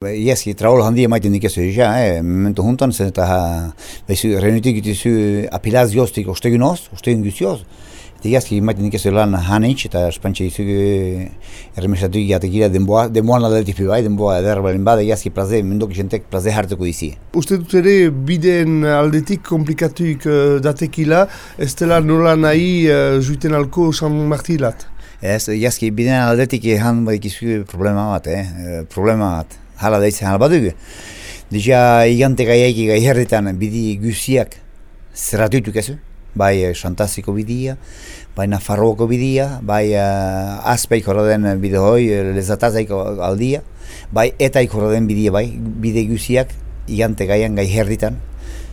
Ieski, traolo handia maiten dikezu ja, eh, momentu juntan, zen eta behizu, renutik itizu apilaz joztik ostegin oz, ostegin guzioz. Eta ieski, maiten dikezu lan hanitz, eta espantxe izu erremesatu egiatek denboa, denboan aldetik pi bai, denboa eder balen bada, ieski plaze, mendok jentek plaze hartuko dizi. Uste dut ere, bideen aldetik komplikatuik uh, datekila, ez dela nola nahi uh, juiten alko San Martilat? Ez, ieski, bideen aldetik han badikizu problema bat, eh, problema bat hala daitzen hala badugu. Dizia igante gaiaiki gai herritan bidi guziak zerratutuk ezu, bai Santaziko bidia, bai Nafarroako bidia, bai uh, Azpeik den bide hoi, lezatazaiko aldia, bai Etaik den bidia bai, bide guziak igante gaian gai herritan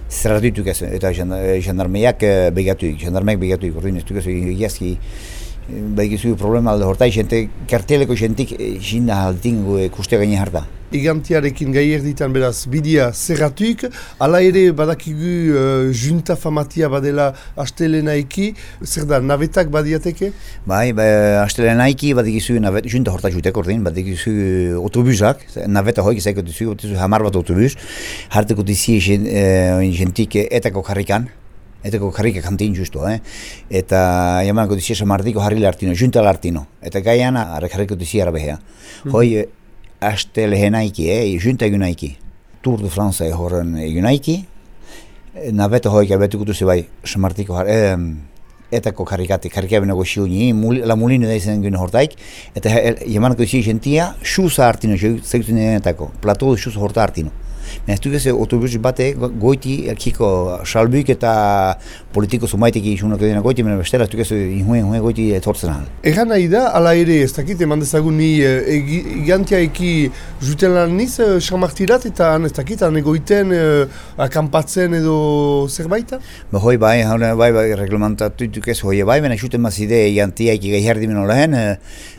zerratutuk ezu, eta jandarmeiak begatuik, jandarmeiak begatuik, ordin ez duk ezu, Baikizu problema alde hortai, jente, karteleko jentik jinda eh, altingu kuste gaine harta. Igantiarekin gai erditan beraz bidia zerratuik, ala ere badakigu uh, junta famatia badela astelenaiki, zer da, navetak badiateke? Bai, ba, astelenaiki badikizu navet, junta horta jutek ordin, badikizu autobusak, naveta hoik zaiko dizu, hamar bat autobus, harteko dizi jentik etako karrikan, Eteko karrika kantin justu, eh? Eta jamanako dizia samardiko harri lartino, junta lartino. Eta gaiana, arre jarriko dizia arabehea. Mm -hmm. Hoi, aste lehenaiki, eh? Junta egunaiki. Tour de France horren egunaiki. Nabeta hoi, kabetu kutu bai, samardiko harri... Eh, etako karrikati, karrikia benago xiuni, la mulino da izan gune hortaik, eta jamanako dizia jentia, xusa hartino, zegutzen etako, plato xusa horta hartino. Ez du geze autobus bate goiti erkiko salbuik eta politiko zumaitik isunak edena goiti, mena bestela ez du geze inhuen inhuen goiti etortzen ahal. Egan nahi da, ala ere, ez dakit eman dezagun ni egantia eki juten lan niz, xamartirat eh, eta ez dakit, han egoiten eh, akampatzen edo zerbaita? Ba hoi bai, bai, bai, reglamentatu ez hoi bai, mena juten mazide egantia eki gai herdi meno lehen, eh,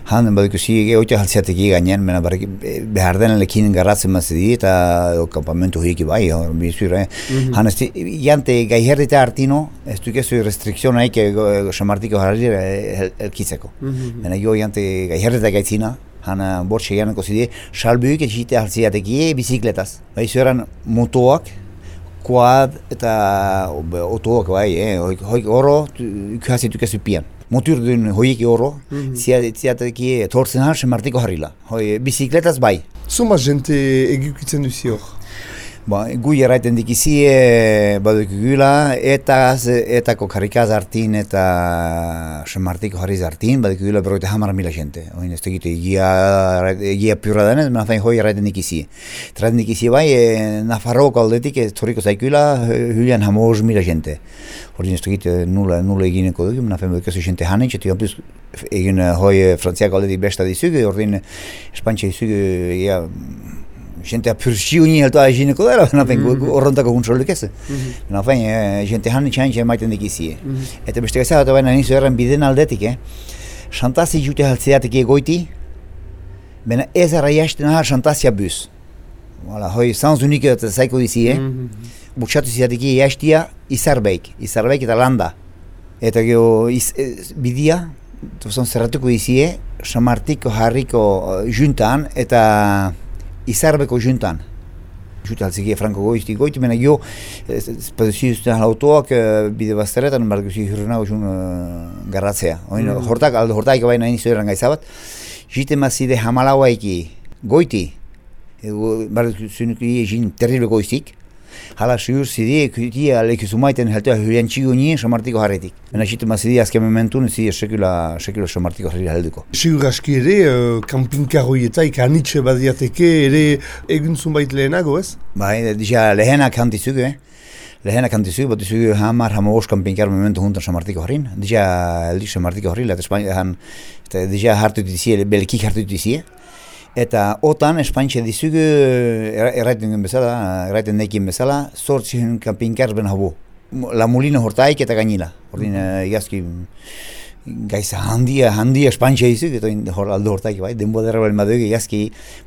han baduko zi ege oita haltziateki gainen, mena behar dena lekin garratzen mazidi eta kampamentu hiki bai, bizur, eh? Mm -hmm. Han ez jante gai herrita hartino, ez du kezu restrikzion haik samartiko harri elkitzeko. Mm -hmm. Mena jo jante gai herrita gaitzina, han bortxe janeko zide, salbuik ez jite hartziateki bizikletaz. Bai zueran motoak, quad eta otoak bai, eh? hoik oro, ikuhazitu kezu pian motor duen hoieki oro, mm -hmm. ziateki tortzen har, semartiko harrila. Hoi, bizikletaz bai. Zuma jente egukitzen duzi hor? Ba, gu jarraiten dikizi e, eta etako karikaz hartin eta semartiko harriz hartin, baduk gula berroite hamar mila jente. Oin ez tegitu egia, egia piurra denez, fain hoi jarraiten dikizi. Jarraiten dikizi bai, e, Nafarroko aldetik ez torriko zaikula, julian hamoz mila jente. Hori ez tegitu nula, nula egineko dugu, mena fain baduk jente hanen, txetu jampuz egin hoi frantziako aldetik besta dizugu, hori espantxe dizugu, egia, gente apursiu ni alto a gineko dela na pen orronta ko kontrol ez na fen gente han change mai ten dikisi eta beste gaza da baina ni zerren biden aldetik eh shantasi jute haltzeatik egoiti bena ez arraiasten har shantasi bus Voilà, hoi sans unique eta saiko disi, eh? Mm -hmm. Bukxatu ziatik iastia, izarbeik, izarbeik eta landa. Eta geho, iz, bidia, tozon zerratuko disi, eh? Samartiko harriko juntan, eta izarbeko juntan. Juta altziki franko goizti goiti, mena jo, paduzi zuten autoak bide bazteretan, barguzi hurrena gozun garratzea. Oin, mm. Hortak, aldo hortak baina inizu eran gaizabat. Jite mazide hamalaua eki goiti, barguzi zuten terrible goiztik, hala sigur zidi ekuti alek zumaiten heltea hurien txigu nien somartiko harretik. Ena xitu ma zidi azken momentun zidi sekula, sekula somartiko harri helduko. Sigur aski ere, uh, kampinkarroietak anitxe badiateke ere egun zunbait lehenago ez? Bai, dira lehenak hantizugu, eh? Lehenak hantizugu, bat izugu hamar hama os kampinkar momentu juntan somartiko harrin. Dira eldik somartiko harri, eta Espainia dira hartu dizie, belkik hartu dizie. Eta otan espaintxe dizugu erraiten gen bezala, erraiten nekin bezala, sortzi hun kampinkar ben. La mulino hortaik eta gainila. Ordin egazki mm gaiza handia, handia espaintxe dizuk, eta hor aldo hortaik bai, denbo derra balen badugu egazki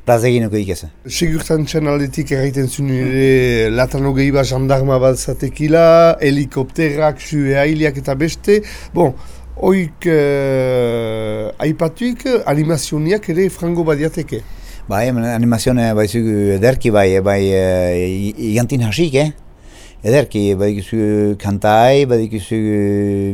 plazeginoko ikesa. Sigurtan txan aldetik erraiten zuen ere latano gehi bat jandarma bat zatekila, helikopterak, zue hailiak eta beste. Bon, Oik uh, aipatuik animazioniak ere frango badiateke? Bai, animazioa bai zugu ederki bai, bai igantin hasik, eh? Ederki, gizu kantai, gizu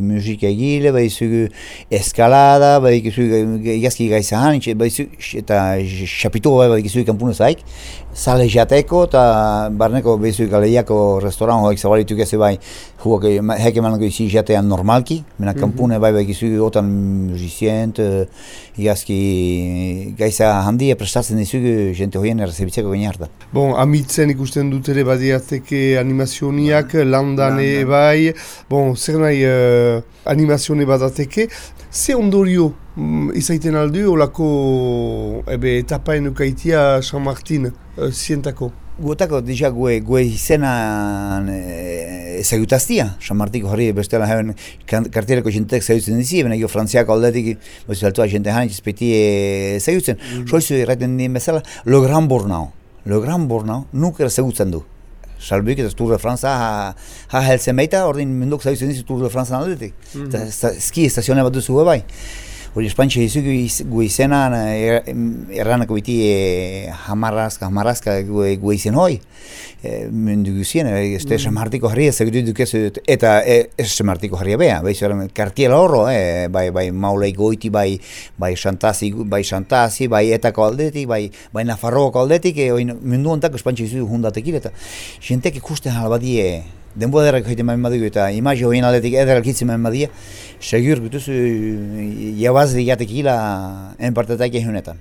musik egile, gizu eskalada, gizu igazki gaizahan, gizu eta xapitu bai gizu kanpuna zaik, sale jateko eta barneko gizu galeiako restaurant hoik zabalitu geze bai, huak heke manako izi jatean normalki, mena mhm. kampune bai gizu otan musizient, igazki gaiza handia prestatzen dizugu jente hoien errezebitzeko baina harta. Bon, amitzen ikusten dut ere badiateke animazio animazioniak, landane bai, bon, zer nahi uh, animazione badateke, ze ondorio mm, izaiten aldu, olako ebe, etapaen ukaitia San Martin uh, zientako? Guetako, dixak, gue, gue izena e, ezagutaztia, San Martiko hori bestela hemen kartiereko jentek ezagutzen dizi, bena gio frantziako aldetik, bozu altua jente hain izpeti ezagutzen. Mm. Soizu erraten dien bezala, lo gran bornao, lo gran bornao, nuk ezagutzen du. Salbuik eta Tour de France ha, ha helzen baita, ordin mendok zaitzen dizu Tour de France aldetik. Mm -hmm. Eta ski estazioa bat duzu bai. Hori espantxe izugu gu izena erranako biti e, hamarrazka, hamarrazka gu izen hoi. E, Mendu guzien, ez da esamartiko jarria, zegoetu dukezu, eta esamartiko jarria beha, bai zara, kartiela horro, e, bai, bai maulei goiti, bai, bai xantazi, bai xantazi, bai etako aldetik, bai, bai nafarroako aldetik, e, mendu ontak espantxe izugu hundatekir, eta jentek ikusten halbadie, denbo derrak joite maen badigu eta imazio hori aldetik ederrak hitzen maen badia, segur gutuzu jabaz digatekila enpartetak egunetan.